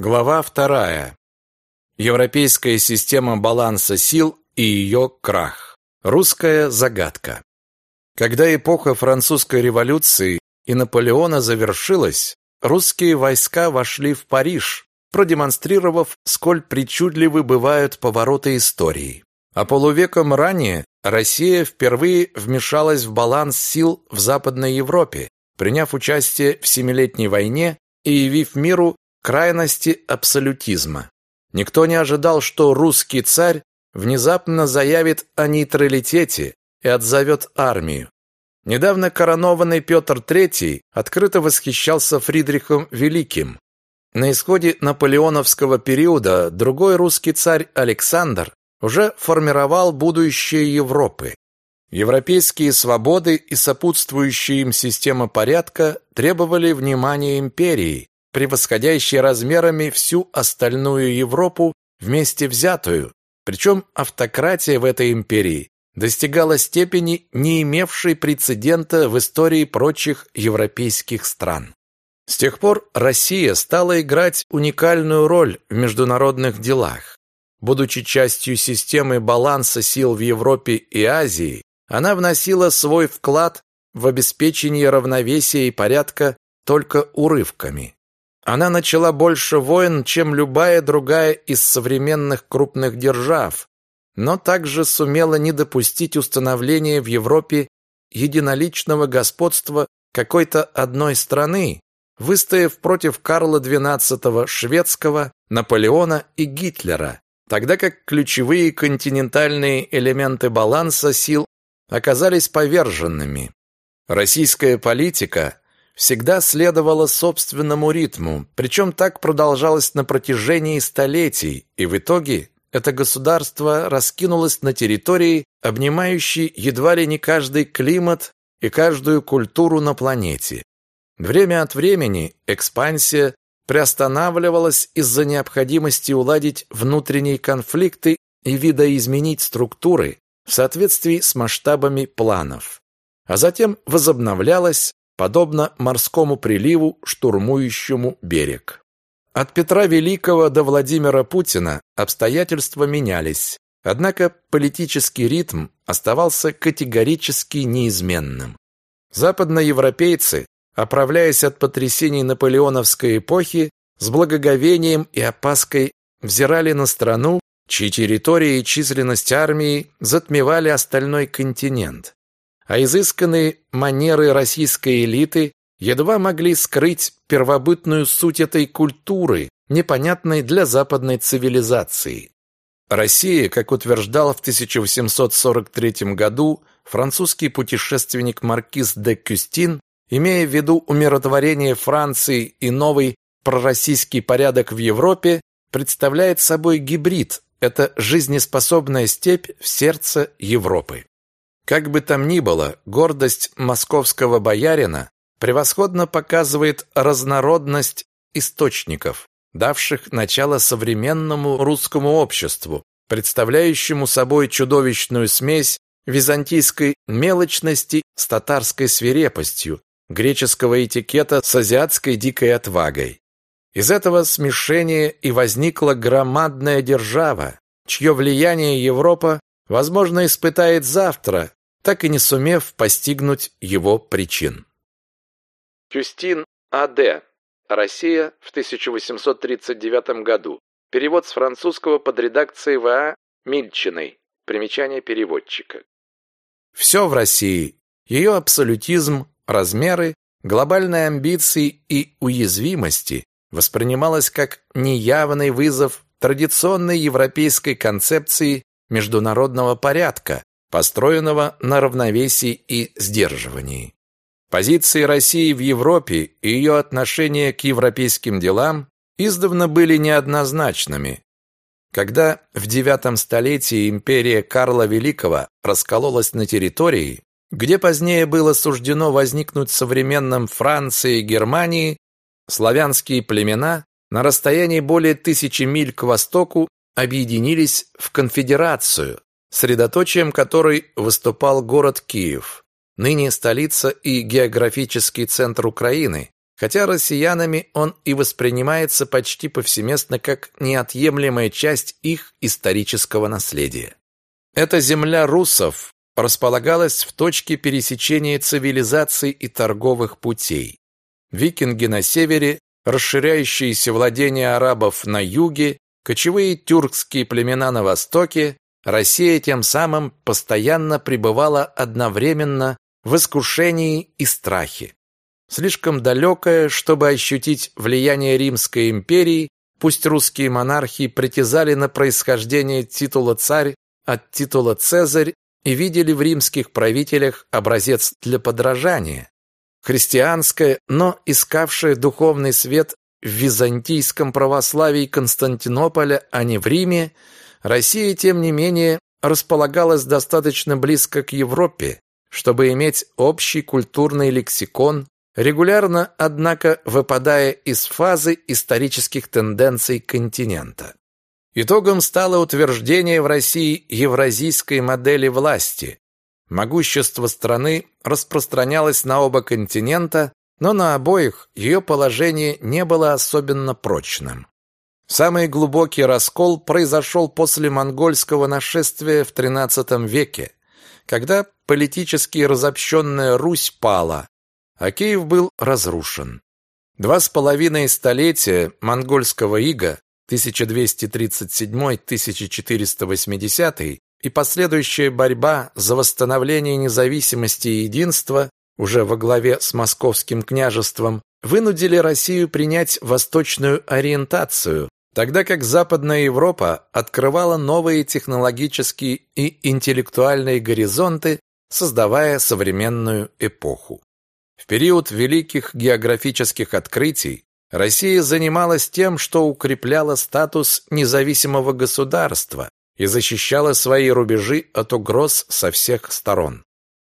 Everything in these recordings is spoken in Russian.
Глава вторая. Европейская система баланса сил и ее крах. Русская загадка. Когда эпоха французской революции и Наполеона завершилась, русские войска вошли в Париж, продемонстрировав, сколь причудливы бывают повороты истории. А полувеком ранее Россия впервые вмешалась в баланс сил в Западной Европе, приняв участие в Семилетней войне и явив миру крайности абсолютизма. Никто не ожидал, что русский царь внезапно заявит о нейтралитете и отзовет армию. Недавно коронованный Петр III открыто восхищался Фридрихом Великим. На исходе наполеоновского периода другой русский царь Александр уже формировал будущее Европы. Европейские свободы и сопутствующая им система порядка требовали внимания империи, превосходящей размерами всю остальную Европу вместе взятую, причем автократия в этой империи достигала степени, не имевшей прецедента в истории прочих европейских стран. С тех пор Россия стала играть уникальную роль в международных делах. Будучи частью системы баланса сил в Европе и Азии, она вносила свой вклад в обеспечение равновесия и порядка только урывками. Она начала больше войн, чем любая другая из современных крупных держав, но также сумела не допустить установления в Европе единоличного господства какой-то одной страны, выстояв против Карла XII шведского, Наполеона и Гитлера, тогда как ключевые континентальные элементы баланса сил оказались поверженными. Российская политика всегда следовала собственному ритму, причем так продолжалось на протяжении столетий, и в итоге это государство раскинулось на территории, обнимающей едва ли не каждый климат и каждую культуру на планете. Время от времени экспансия приостанавливалась из-за необходимости уладить внутренние конфликты и видоизменить структуры, в соответствии с масштабами планов, а затем возобновлялась, подобно морскому приливу, штурмующему берег. От Петра Великого до Владимира Путина обстоятельства менялись, однако политический ритм оставался категорически неизменным. Западноевропейцы, оправляясь от потрясений наполеоновской эпохи, с благоговением и опаской взирали на страну, чьи территории и численность армии затмевали остальной континент. А изысканные манеры российской элиты едва могли скрыть первобытную суть этой культуры, непонятной для западной цивилизации. Россия, как утверждал в 1843 году французский путешественник маркиз де Кюстин, имея в виду умиротворение Франции и новый пророссийский порядок в Европе, представляет собой гибрид это жизнеспособная степь в сердце Европы. Как бы там ни было, гордость московского боярина превосходно показывает разнородность источников, давших начало современному русскому обществу, представляющему собой чудовищную смесь византийской мелочности с татарской свирепостью, греческого этикета с азиатской дикой отвагой. Из этого смешения и возникла громадная держава, чье влияние Европа, возможно, испытает завтра, так и не сумев постигнуть его причин. Кюстин А.Д. Россия в 1839 году. Перевод с французского под редакцией В.А. Мильчиной. Примечание переводчика. Все в России. Ее абсолютизм, размеры, глобальные амбиции и уязвимости воспринималось как неявный вызов традиционной европейской концепции международного порядка, построенного на равновесии и сдерживании. Позиции России в Европе и ее отношение к европейским делам издавна были неоднозначными. Когда в IX столетии империя Карла Великого раскололась на территории, где позднее было суждено возникнуть современным Франции и Германии, славянские племена на расстоянии более тысячи миль к востоку объединились в конфедерацию, средоточием которой выступал город Киев, ныне столица и географический центр Украины, хотя россиянами он и воспринимается почти повсеместно как неотъемлемая часть их исторического наследия. Эта земля русов располагалась в точке пересечения цивилизаций и торговых путей. Викинги на севере, расширяющиеся владения арабов на юге, кочевые тюркские племена на востоке, Россия тем самым постоянно пребывала одновременно в искушении и страхе. Слишком далекая, чтобы ощутить влияние Римской империи, пусть русские монархи притязали на происхождение титула царь от титула цезарь и видели в римских правителях образец для подражания. Христианская, но искавшая духовный свет в византийском православии Константинополя, а не в Риме, Россия, тем не менее, располагалась достаточно близко к Европе, чтобы иметь общий культурный лексикон, регулярно, однако, выпадая из фазы исторических тенденций континента. Итогом стало утверждение в России евразийской модели власти. Могущество страны распространялось на оба континента, но на обоих ее положение не было особенно прочным. Самый глубокий раскол произошел после монгольского нашествия в XIII веке, когда политически разобщенная Русь пала, а Киев был разрушен. Два с половиной столетия монгольского ига 1237-1480 и последующая борьба за восстановление независимости и единства уже во главе с московским княжеством вынудили Россию принять восточную ориентацию, тогда как Западная Европа открывала новые технологические и интеллектуальные горизонты, создавая современную эпоху. В период великих географических открытий Россия занималась тем, что укрепляла статус независимого государства и защищала свои рубежи от угроз со всех сторон.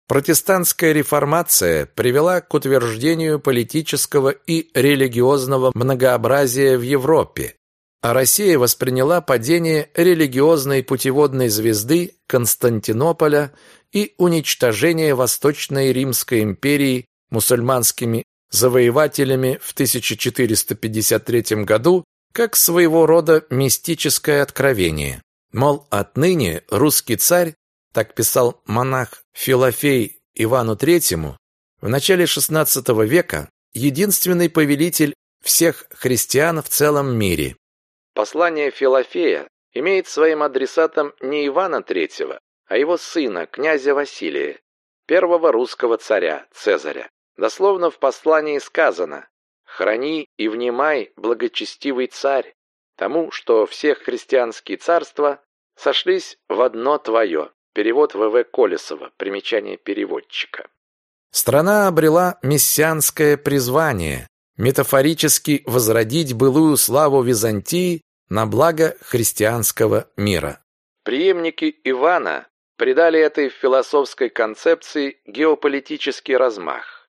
Протестантская реформация привела к утверждению политического и религиозного многообразия в Европе, а Россия восприняла падение религиозной путеводной звезды Константинополя и уничтожение Восточной Римской империи мусульманскими завоевателями в 1453 году как своего рода мистическое откровение. Мол, отныне русский царь, так писал монах Филофей Ивану III, в начале XVI века единственный повелитель всех христиан в целом мире. Послание Филофея имеет своим адресатом не Ивана III, а его сына, князя Василия, первого русского царя, Цезаря. Дословно в послании сказано «Храни и внимай, благочестивый царь, тому, что все христианские царства сошлись в одно твое». Перевод В.В. Колесова, примечание переводчика. Страна обрела мессианское призвание, метафорически возродить былую славу Византии на благо христианского мира. Приемники Ивана придали этой философской концепции геополитический размах.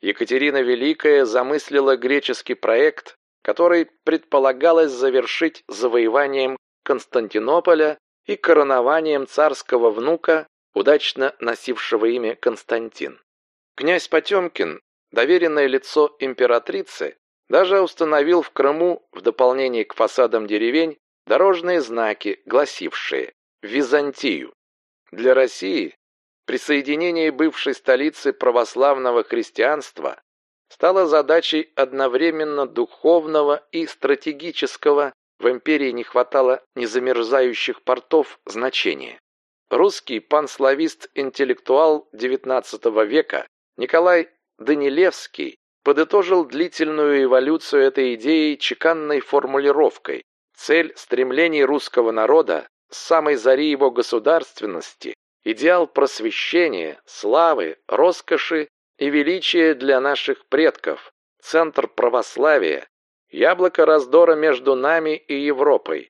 Екатерина Великая замыслила греческий проект, который предполагалось завершить завоеванием Константинополя и коронованием царского внука, удачно носившего имя Константин. Князь Потемкин доверенное лицо императрицы, даже установил в Крыму, в дополнение к фасадам деревень, дорожные знаки, гласившие «Византию». Для России присоединение бывшей столицы православного христианства стало задачей одновременно духовного и стратегического, в империи не хватало незамерзающих портов значения. Русский панславист-интеллектуал XIX века Николай Данилевский подытожил длительную эволюцию этой идеи чеканной формулировкой. Цель стремлений русского народа с самой зари его государственности, идеал просвещения, славы, роскоши и величия для наших предков, центр православия, яблоко раздора между нами и Европой.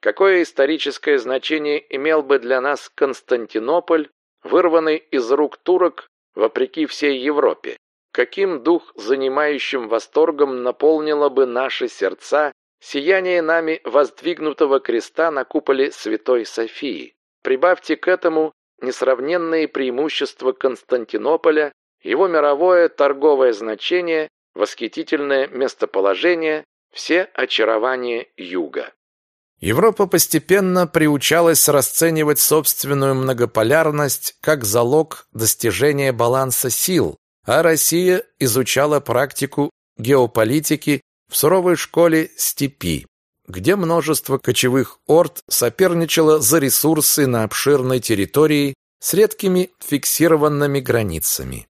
Какое историческое значение имел бы для нас Константинополь, вырванный из рук турок вопреки всей Европе. Каким дух занимающим восторгом наполнило бы наши сердца сияние нами воздвигнутого креста на куполе Святой Софии. Прибавьте к этому несравненные преимущества Константинополя, его мировое торговое значение, восхитительное местоположение, все очарования юга. Европа постепенно приучалась расценивать собственную многополярность как залог достижения баланса сил, а Россия изучала практику геополитики в суровой школе степи, где множество кочевых орд соперничало за ресурсы на обширной территории с редкими фиксированными границами.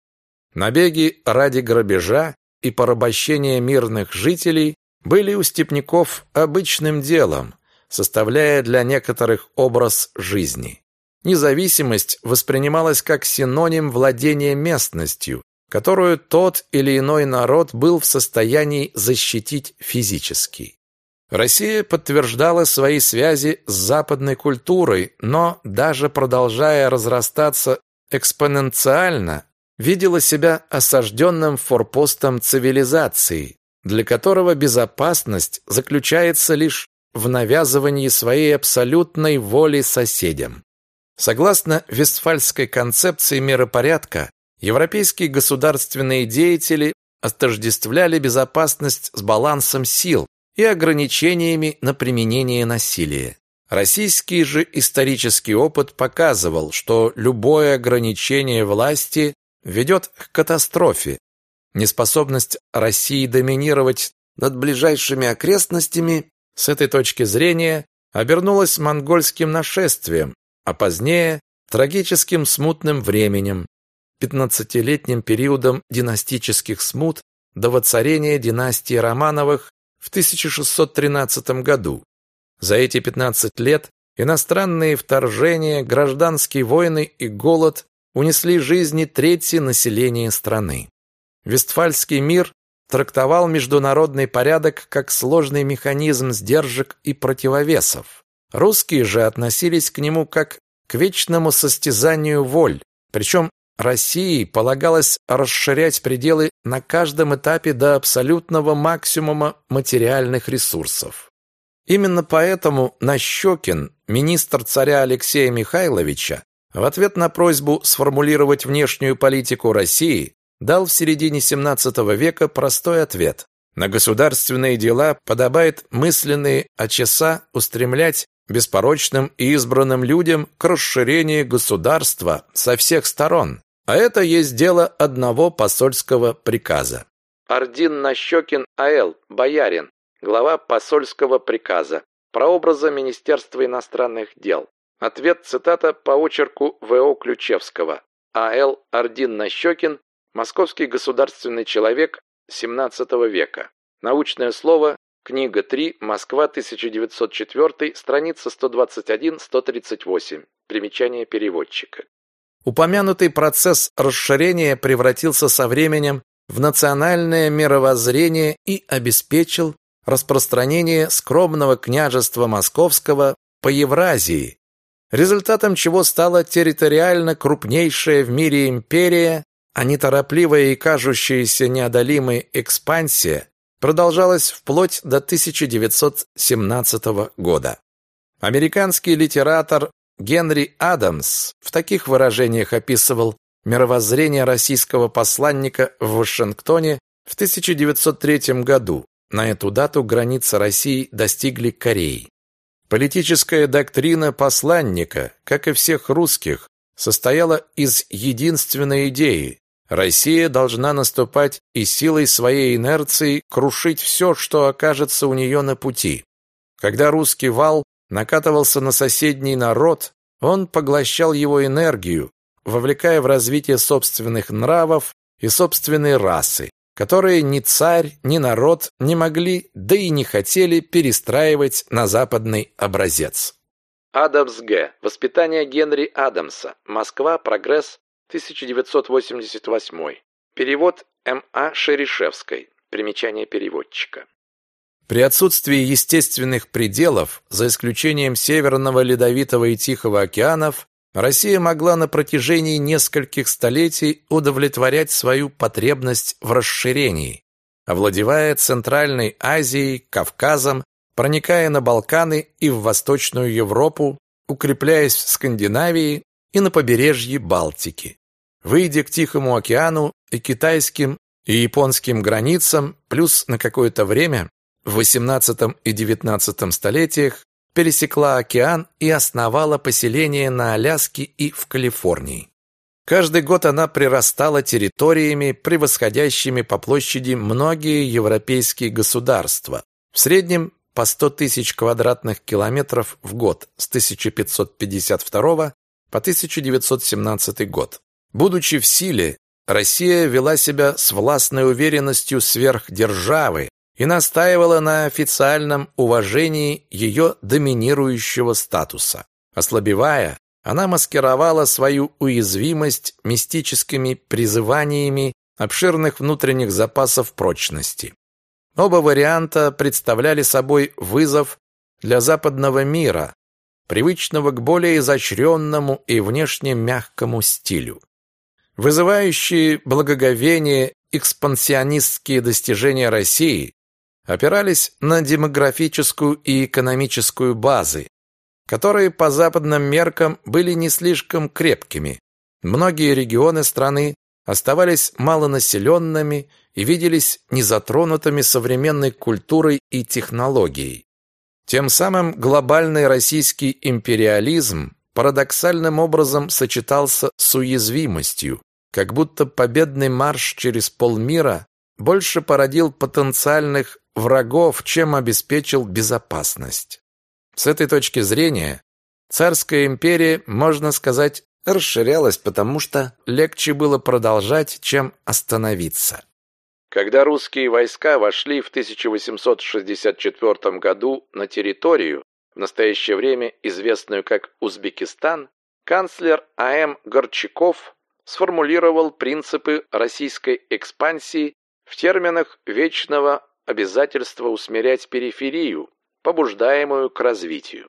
Набеги ради грабежа и порабощения мирных жителей были у степняков обычным делом, составляя для некоторых образ жизни. Независимость воспринималась как синоним владения местностью, которую тот или иной народ был в состоянии защитить физически. Россия подтверждала свои связи с западной культурой, но даже продолжая разрастаться экспоненциально, видела себя осажденным форпостом цивилизации, для которого безопасность заключается лишь в навязывании своей абсолютной воли соседям. Согласно Вестфальской концепции миропорядка, европейские государственные деятели отождествляли безопасность с балансом сил и ограничениями на применение насилия. Российский же исторический опыт показывал, что любое ограничение власти ведет к катастрофе. Неспособность России доминировать над ближайшими окрестностями с этой точки зрения обернулась монгольским нашествием, а позднее трагическим смутным временем, пятнадцатилетним периодом династических смут до воцарения династии Романовых в 1613 году. За эти 15 лет иностранные вторжения, гражданские войны и голод унесли жизни трети населения страны. Вестфальский мир трактовал международный порядок как сложный механизм сдержек и противовесов. Русские же относились к нему как к вечному состязанию воль, причем России полагалось расширять пределы на каждом этапе до абсолютного максимума материальных ресурсов. Именно поэтому Нащекин, министр царя Алексея Михайловича, в ответ на просьбу сформулировать внешнюю политику России, дал в середине XVII века простой ответ. На государственные дела подобает мысленные очеса устремлять беспорочным и избранным людям к расширению государства со всех сторон, а это есть дело одного посольского приказа. Ордин Нащекин А.Л., боярин, глава посольского приказа, прообраза Министерства иностранных дел. Ответ цитата по очерку В.О. Ключевского. А.Л. Ордин Нащекин, московский государственный человек XVII века. Научное слово, книга 3, Москва, 1904, страница 121-138. Примечание переводчика. Упомянутый процесс расширения превратился со временем в национальное мировоззрение и обеспечил распространение скромного княжества Московского по Евразии, результатом чего стала территориально крупнейшая в мире империя, а неторопливая и кажущаяся неодолимой экспансия продолжалась вплоть до 1917 года. Американский литератор Генри Адамс в таких выражениях описывал мировоззрение российского посланника в Вашингтоне в 1903 году. На эту дату границы России достигли Кореи. Политическая доктрина посланника, как и всех русских, состояла из единственной идеи Россия должна наступать и силой своей инерции крушить все, что окажется у нее на пути. Когда русский вал накатывался на соседний народ, он поглощал его энергию, вовлекая в развитие собственных нравов и собственной расы, которые ни царь, ни народ не могли, да и не хотели перестраивать на западный образец. Адамс Г. Воспитание Генри Адамса. Москва. Прогресс. 1988. Перевод М.А. Шерешевской. Примечание переводчика. При отсутствии естественных пределов, за исключением Северного Ледовитого и Тихого океанов, Россия могла на протяжении нескольких столетий удовлетворять свою потребность в расширении, овладевая Центральной Азией, Кавказом, проникая на Балканы и в Восточную Европу, укрепляясь в Скандинавии и на побережье Балтики, выйдя к Тихому океану и китайским и японским границам, плюс на какое-то время в XVIII и XIX столетиях пересекла океан и основала поселения на Аляске и в Калифорнии. Каждый год она прирастала территориями, превосходящими по площади многие европейские государства. В среднем по 100 тысяч квадратных километров в год с 1552 по 1917 год. Будучи в силе, Россия вела себя с властной уверенностью сверхдержавы, и настаивала на официальном уважении ее доминирующего статуса. Ослабевая, она маскировала свою уязвимость мистическими призываниями обширных внутренних запасов прочности. Оба варианта представляли собой вызов для западного мира, привычного к более изощренному и внешне мягкому стилю. Вызывающие благоговение экспансионистские достижения России опирались на демографическую и экономическую базы, которые по западным меркам были не слишком крепкими. Многие регионы страны оставались малонаселенными и виделись незатронутыми современной культурой и технологией. Тем самым глобальный российский империализм парадоксальным образом сочетался с уязвимостью, как будто победный марш через полмира больше породил потенциальных врагов, чем обеспечил безопасность. С этой точки зрения царская империя, можно сказать, расширялась, потому что легче было продолжать, чем остановиться. Когда русские войска вошли в 1864 году на территорию, в настоящее время известную как Узбекистан, канцлер А.М. Горчаков сформулировал принципы российской экспансии в терминах вечного обязательства усмирять периферию, побуждаемую к развитию.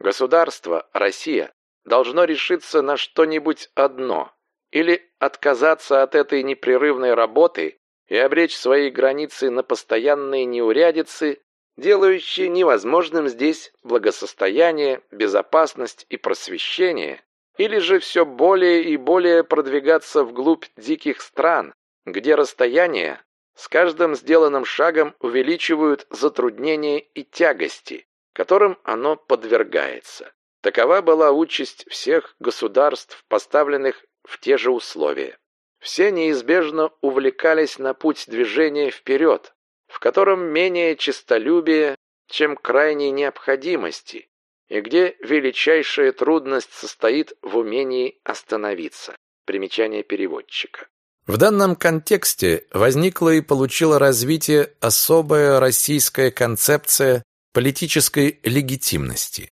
Государство, Россия, должно решиться на что-нибудь одно или отказаться от этой непрерывной работы и обречь свои границы на постоянные неурядицы, делающие невозможным здесь благосостояние, безопасность и просвещение, или же все более и более продвигаться вглубь диких стран, где расстояние с каждым сделанным шагом увеличивают затруднения и тягости, которым оно подвергается. Такова была участь всех государств, поставленных в те же условия. Все неизбежно увлекались на путь движения вперед, в котором менее честолюбия, чем крайней необходимости, и где величайшая трудность состоит в умении остановиться. Примечание переводчика. В данном контексте возникла и получила развитие особая российская концепция политической легитимности.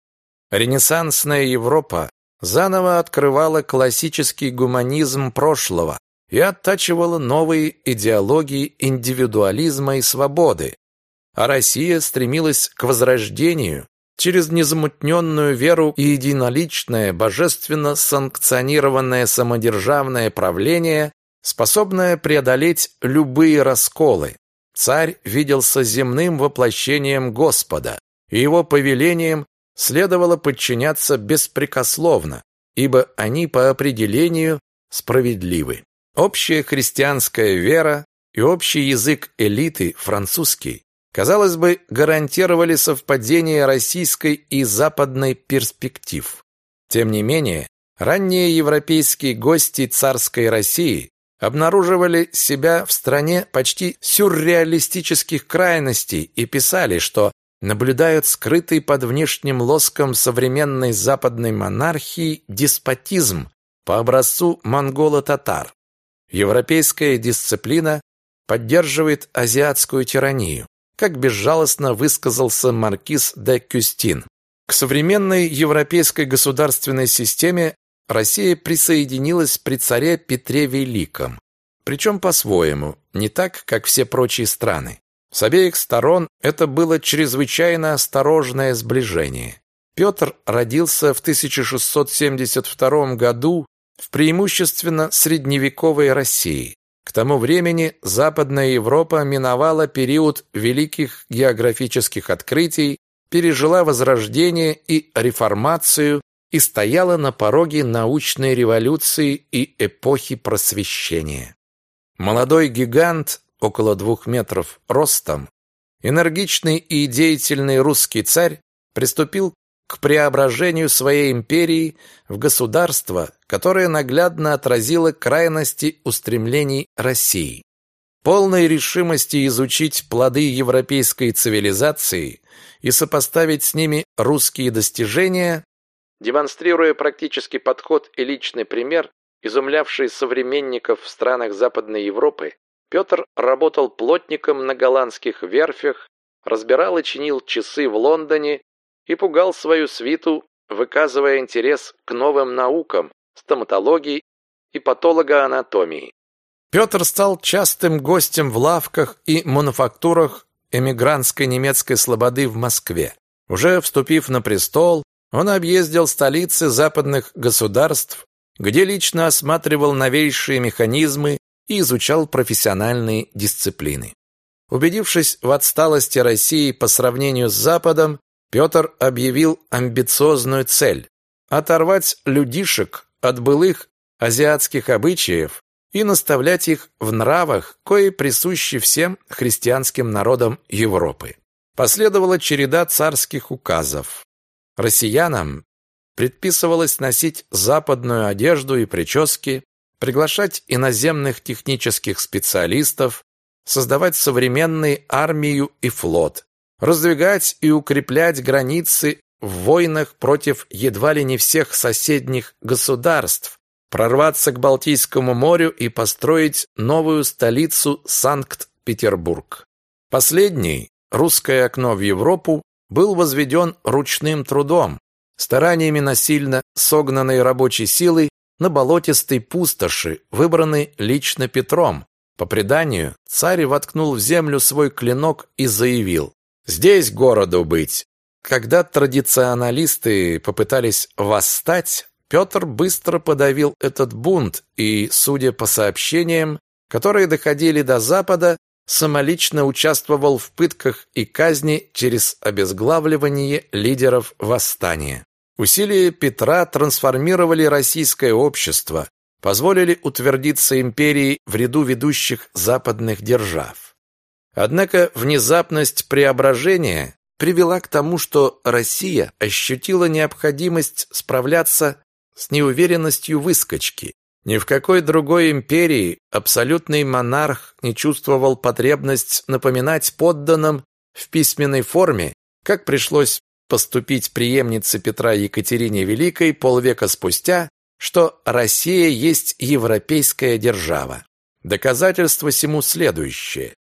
Ренессансная Европа заново открывала классический гуманизм прошлого и оттачивала новые идеологии индивидуализма и свободы, а Россия стремилась к возрождению через незамутненную веру и единоличное, божественно санкционированное самодержавное правление способная преодолеть любые расколы. Царь виделся земным воплощением Господа, и его повелениям следовало подчиняться беспрекословно, ибо они по определению справедливы. Общая христианская вера и общий язык элиты, французский, казалось бы, гарантировали совпадение российской и западной перспектив. Тем не менее, ранние европейские гости царской России обнаруживали себя в стране почти сюрреалистических крайностей и писали, что наблюдают скрытый под внешним лоском современной западной монархии деспотизм по образцу монголо-татар. Европейская дисциплина поддерживает азиатскую тиранию, как безжалостно высказался маркиз де Кюстин. К современной европейской государственной системе Россия присоединилась при царе Петре Великом, причем по-своему, не так, как все прочие страны. С обеих сторон это было чрезвычайно осторожное сближение. Петр родился в 1672 году в преимущественно средневековой России. К тому времени Западная Европа миновала период великих географических открытий, пережила возрождение и реформацию и стояла на пороге научной революции и эпохи просвещения. Молодой гигант, около двух метров ростом, энергичный и деятельный русский царь приступил к преображению своей империи в государство, которое наглядно отразило крайности устремлений России. Полной решимости изучить плоды европейской цивилизации и сопоставить с ними русские достижения, демонстрируя практический подход и личный пример, изумлявший современников в странах Западной Европы, Петр работал плотником на голландских верфях, разбирал и чинил часы в Лондоне и пугал свою свиту, выказывая интерес к новым наукам, стоматологии и патологоанатомии. Петр стал частым гостем в лавках и мануфактурах эмигрантской немецкой слободы в Москве. Уже вступив на престол, он объездил столицы западных государств, где лично осматривал новейшие механизмы и изучал профессиональные дисциплины. Убедившись в отсталости России по сравнению с Западом, Петр объявил амбициозную цель – оторвать людишек от былых азиатских обычаев и наставлять их в нравах, кои присущи всем христианским народам Европы. Последовала череда царских указов. Россиянам предписывалось носить западную одежду и прически, приглашать иноземных технических специалистов, создавать современную армию и флот, раздвигать и укреплять границы в войнах против едва ли не всех соседних государств, прорваться к Балтийскому морю и построить новую столицу Санкт-Петербург. Последний, русское окно в Европу, был возведен ручным трудом, стараниями насильно согнанной рабочей силы на болотистой пустоши, выбранной лично Петром. По преданию, царь воткнул в землю свой клинок и заявил «Здесь городу быть». Когда традиционалисты попытались восстать, Петр быстро подавил этот бунт и, судя по сообщениям, которые доходили до Запада, самолично участвовал в пытках и казни через обезглавливание лидеров восстания. Усилия Петра трансформировали российское общество, позволили утвердиться империи в ряду ведущих западных держав. Однако внезапность преображения привела к тому, что Россия ощутила необходимость справляться с неуверенностью выскочки. Ни в какой другой империи абсолютный монарх не чувствовал потребность напоминать подданным в письменной форме, как пришлось поступить преемнице Петра Екатерине Великой полвека спустя, что Россия есть европейская держава. Доказательство всему следующее.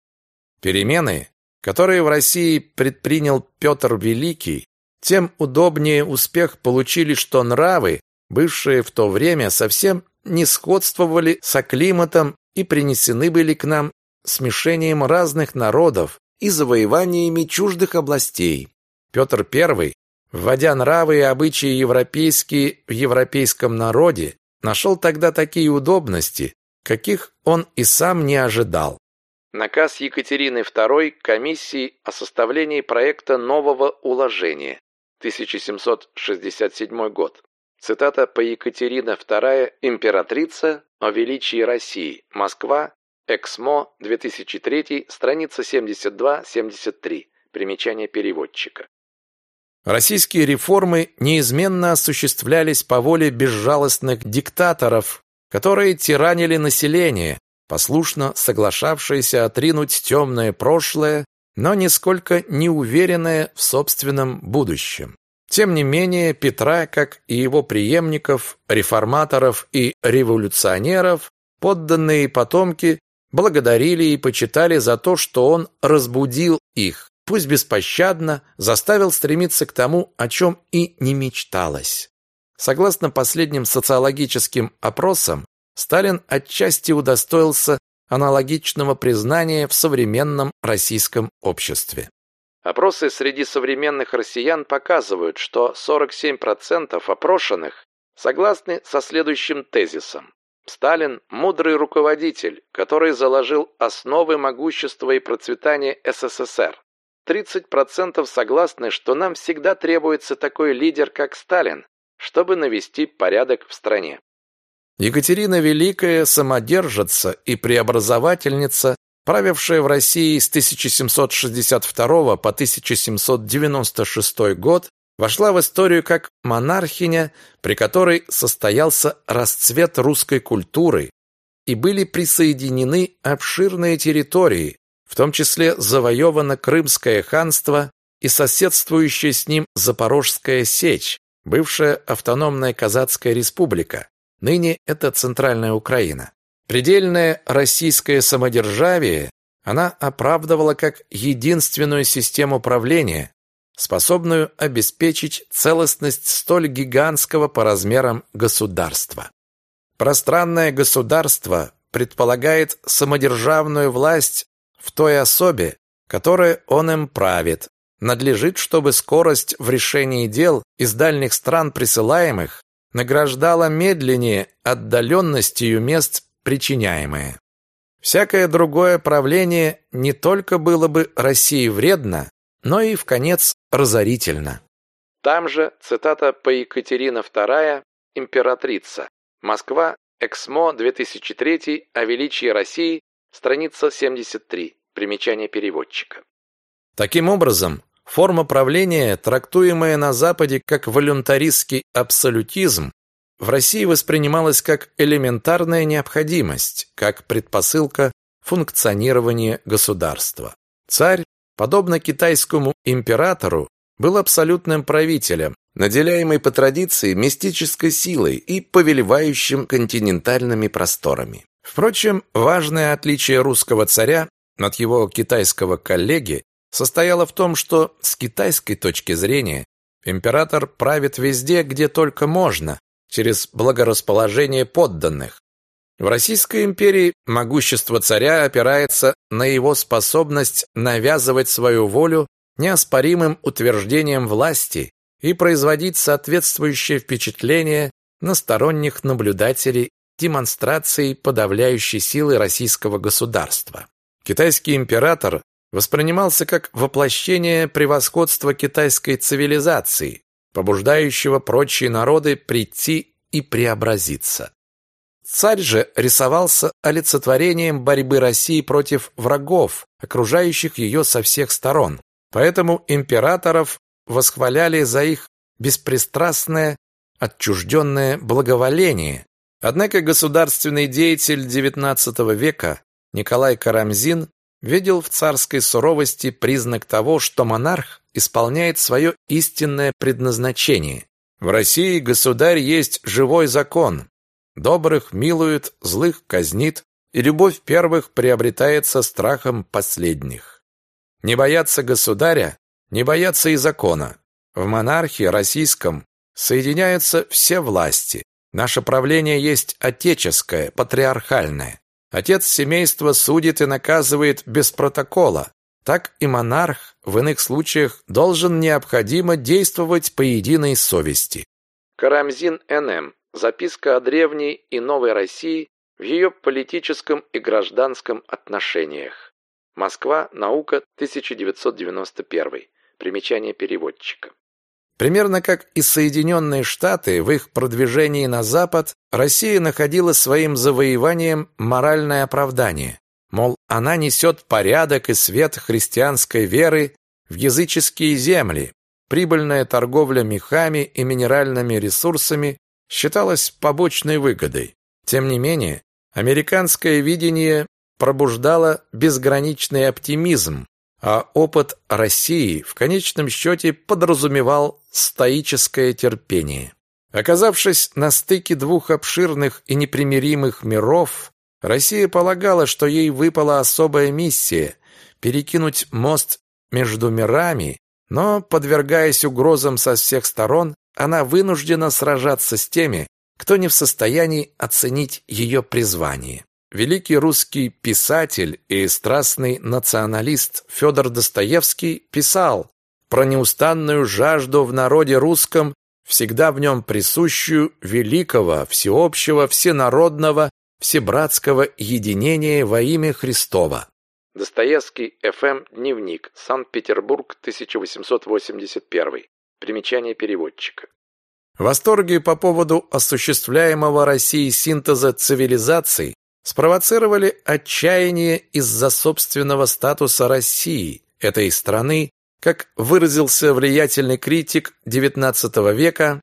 Перемены, которые в России предпринял Петр Великий, тем удобнее успех получили, что нравы, бывшие в то время совсем не сходствовали с климатом и принесены были к нам смешением разных народов и завоеваниями чуждых областей. Петр I, вводя нравы и обычаи европейские в европейском народе, нашел тогда такие удобности, каких он и сам не ожидал. Наказ Екатерины II комиссии о составлении проекта нового уложения, 1767 год. Цитата по Екатерина II, императрица о величии России. Москва, Эксмо, 2003, страница 72-73. Примечание переводчика. Российские реформы неизменно осуществлялись по воле безжалостных диктаторов, которые тиранили население, послушно соглашавшееся отринуть темное прошлое, но нисколько не уверенное в собственном будущем. Тем не менее, Петра, как и его преемников, реформаторов и революционеров, подданные потомки благодарили и почитали за то, что он разбудил их, пусть беспощадно, заставил стремиться к тому, о чем и не мечталось. Согласно последним социологическим опросам, Сталин отчасти удостоился аналогичного признания в современном российском обществе. Опросы среди современных россиян показывают, что 47% опрошенных согласны со следующим тезисом. Сталин – мудрый руководитель, который заложил основы могущества и процветания СССР. 30% согласны, что нам всегда требуется такой лидер, как Сталин, чтобы навести порядок в стране. Екатерина Великая самодержица и преобразовательница, правившая в России с 1762 по 1796 год, вошла в историю как монархиня, при которой состоялся расцвет русской культуры и были присоединены обширные территории, в том числе завоевано Крымское ханство и соседствующая с ним Запорожская сечь, бывшая автономная Казацкая республика, ныне это Центральная Украина. Предельное российское самодержавие она оправдывала как единственную систему правления, способную обеспечить целостность столь гигантского по размерам государства. Пространное государство предполагает самодержавную власть в той особе, которой он им правит. Надлежит, чтобы скорость в решении дел из дальних стран присылаемых награждала медленнее отдаленностью мест причиняемое. Всякое другое правление не только было бы России вредно, но и в конец разорительно. Там же цитата по Екатерина II, императрица. Москва, Эксмо, 2003, о величии России, страница 73, примечание переводчика. Таким образом, форма правления, трактуемая на Западе как волюнтаристский абсолютизм, в России воспринималась как элементарная необходимость, как предпосылка функционирования государства. Царь, подобно китайскому императору, был абсолютным правителем, наделяемый по традиции мистической силой и повелевающим континентальными просторами. Впрочем, важное отличие русского царя от его китайского коллеги состояло в том, что с китайской точки зрения император правит везде, где только можно, через благорасположение подданных. В Российской империи могущество царя опирается на его способность навязывать свою волю неоспоримым утверждением власти и производить соответствующее впечатление на сторонних наблюдателей демонстрацией подавляющей силы российского государства. Китайский император воспринимался как воплощение превосходства китайской цивилизации, побуждающего прочие народы прийти и преобразиться. Царь же рисовался олицетворением борьбы России против врагов, окружающих ее со всех сторон. Поэтому императоров восхваляли за их беспристрастное, отчужденное благоволение. Однако государственный деятель XIX века Николай Карамзин видел в царской суровости признак того, что монарх исполняет свое истинное предназначение. В России государь есть живой закон. Добрых милует, злых казнит, и любовь первых приобретается страхом последних. Не бояться государя, не бояться и закона. В монархии российском соединяются все власти. Наше правление есть отеческое, патриархальное. Отец семейства судит и наказывает без протокола. Так и монарх в иных случаях должен необходимо действовать по единой совести. Карамзин Н.М. Записка о древней и новой России в ее политическом и гражданском отношениях. Москва. Наука. 1991. Примечание переводчика. Примерно как и Соединенные Штаты в их продвижении на Запад, Россия находила своим завоеванием моральное оправдание. Мол, она несет порядок и свет христианской веры в языческие земли. Прибыльная торговля мехами и минеральными ресурсами считалась побочной выгодой. Тем не менее, американское видение пробуждало безграничный оптимизм, а опыт России в конечном счете подразумевал стоическое терпение. Оказавшись на стыке двух обширных и непримиримых миров, Россия полагала, что ей выпала особая миссия перекинуть мост между мирами, но, подвергаясь угрозам со всех сторон, она вынуждена сражаться с теми, кто не в состоянии оценить ее призвание. Великий русский писатель и страстный националист Федор Достоевский писал про неустанную жажду в народе русском, всегда в нем присущую великого, всеобщего, всенародного, всебратского единения во имя Христова. Достоевский, Ф.М. Дневник. Санкт-Петербург, 1881. Примечание переводчика. Восторги по поводу осуществляемого Россией синтеза цивилизаций спровоцировали отчаяние из-за собственного статуса России, этой страны, как выразился влиятельный критик XIX века,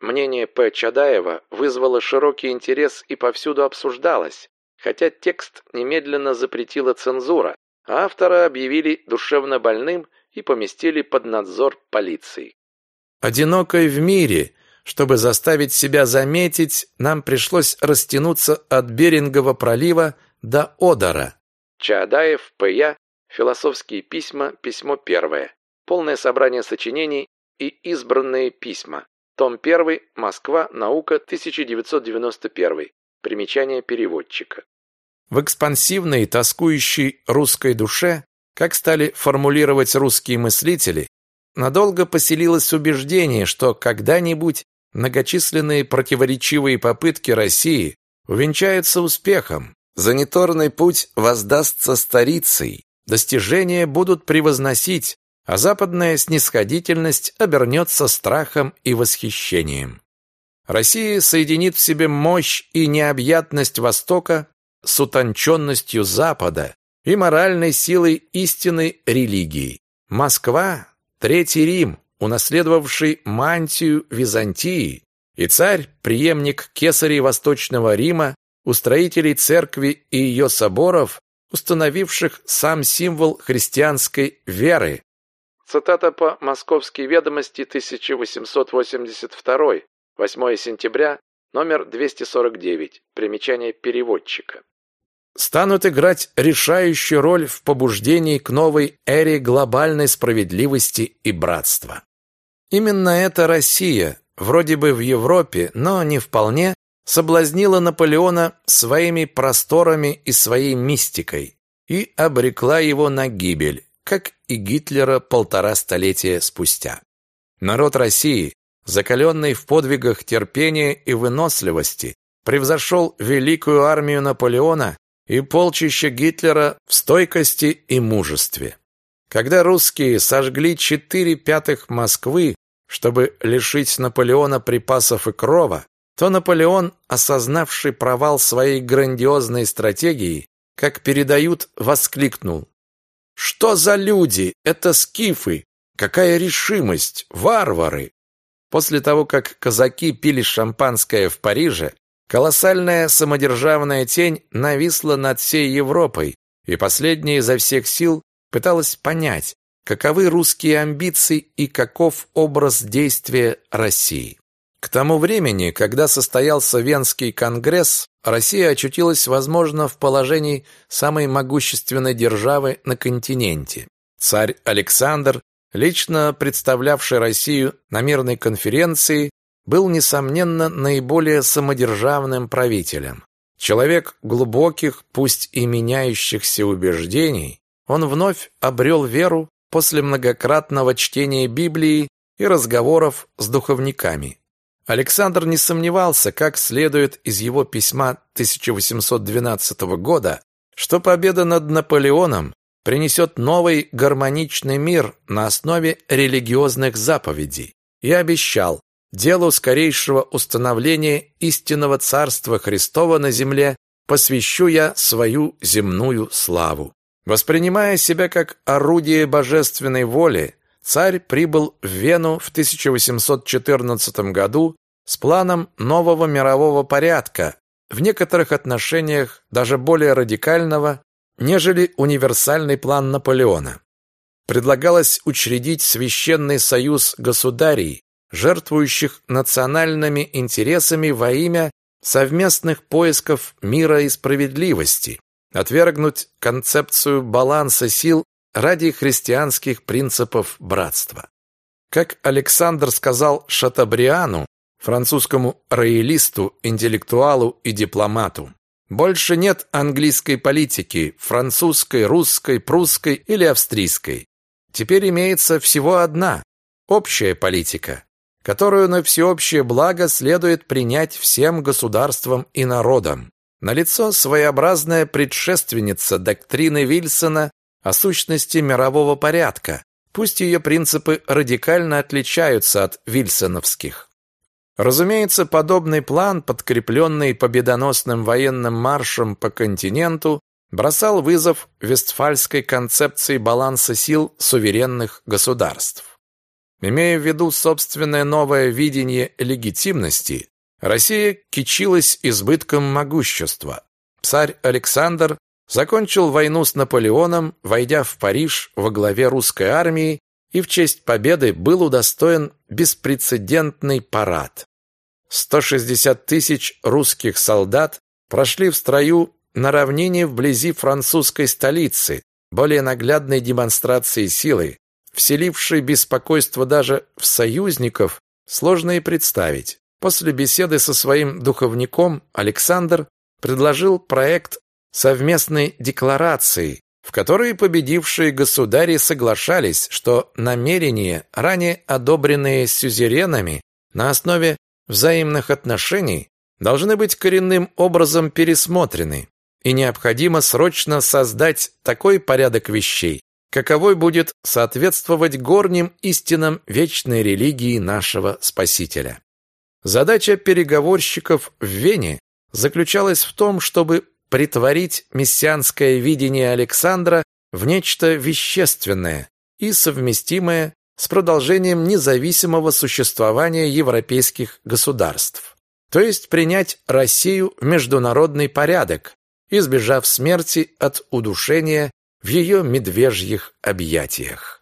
мнение П. Чадаева вызвало широкий интерес и повсюду обсуждалось, хотя текст немедленно запретила цензура, а автора объявили душевно больным и поместили под надзор полиции. Одинокой в мире, чтобы заставить себя заметить, нам пришлось растянуться от Берингова пролива до Одера. Чаадаев, П.Я. Философские письма, письмо первое. Полное собрание сочинений и избранные письма. Том 1, Москва, наука, 1991. Примечание переводчика. В экспансивной, тоскующей русской душе, как стали формулировать русские мыслители, надолго поселилось убеждение, что когда-нибудь многочисленные противоречивые попытки России увенчаются успехом, заниторный путь воздастся старицей, достижения будут превозносить, а западная снисходительность обернется страхом и восхищением. Россия соединит в себе мощь и необъятность Востока с утонченностью Запада и моральной силой истинной религии. Москва – Третий Рим, унаследовавший мантию Византии, и царь, преемник кесарей Восточного Рима, устроителей церкви и ее соборов, установивших сам символ христианской веры. Цитата по «Московские ведомости», 1882, 8 сентября, номер 249, примечание переводчика. Станут играть решающую роль в побуждении к новой эре глобальной справедливости и братства. Именно эта Россия, вроде бы в Европе, но не вполне, соблазнила Наполеона своими просторами и своей мистикой и обрекла его на гибель, как и Гитлера полтора столетия спустя. Народ России, закаленный в подвигах терпения и выносливости, превзошел великую армию Наполеона и полчища Гитлера в стойкости и мужестве. Когда русские сожгли четыре пятых Москвы чтобы лишить Наполеона припасов и крова, то Наполеон, осознавший провал своей грандиозной стратегии, как передают, воскликнул. «Что за люди? Это скифы! Какая решимость! Варвары!» После того, как казаки пили шампанское в Париже, колоссальная самодержавная тень нависла над всей Европой, и последняя изо всех сил пыталась понять, каковы русские амбиции и каков образ действия России. К тому времени, когда состоялся Венский конгресс, Россия очутилась, возможно, в положении самой могущественной державы на континенте. Царь Александр, лично представлявший Россию на мирной конференции, был, несомненно, наиболее самодержавным правителем. Человек глубоких, пусть и меняющихся убеждений, он вновь обрел веру после многократного чтения Библии и разговоров с духовниками. Александр не сомневался, как следует из его письма 1812 года, что победа над Наполеоном принесет новый гармоничный мир на основе религиозных заповедей и обещал делу скорейшего установления истинного Царства Христова на земле посвящу я свою земную славу. Воспринимая себя как орудие божественной воли, царь прибыл в Вену в 1814 году с планом нового мирового порядка, в некоторых отношениях даже более радикального, нежели универсальный план Наполеона. Предлагалось учредить священный союз государей, жертвующих национальными интересами во имя совместных поисков мира и справедливости отвергнуть концепцию баланса сил ради христианских принципов братства. Как Александр сказал Шатабриану, французскому роялисту, интеллектуалу и дипломату, больше нет английской политики, французской, русской, прусской или австрийской. Теперь имеется всего одна – общая политика, которую на всеобщее благо следует принять всем государствам и народам. Налицо своеобразная предшественница доктрины Вильсона о сущности мирового порядка, пусть ее принципы радикально отличаются от вильсоновских. Разумеется, подобный план, подкрепленный победоносным военным маршем по континенту, бросал вызов вестфальской концепции баланса сил суверенных государств. Имея в виду собственное новое видение легитимности, Россия кичилась избытком могущества. Царь Александр закончил войну с Наполеоном, войдя в Париж во главе русской армии и в честь победы был удостоен беспрецедентный парад. 160 тысяч русских солдат прошли в строю на равнине вблизи французской столицы, более наглядной демонстрации силы, вселившей беспокойство даже в союзников, сложно и представить. После беседы со своим духовником Александр предложил проект совместной декларации, в которой победившие государи соглашались, что намерения, ранее одобренные сюзеренами на основе взаимных отношений, должны быть коренным образом пересмотрены, и необходимо срочно создать такой порядок вещей, каковой будет соответствовать горним истинам вечной религии нашего Спасителя. Задача переговорщиков в Вене заключалась в том, чтобы притворить мессианское видение Александра в нечто вещественное и совместимое с продолжением независимого существования европейских государств, то есть принять Россию в международный порядок, избежав смерти от удушения в ее медвежьих объятиях.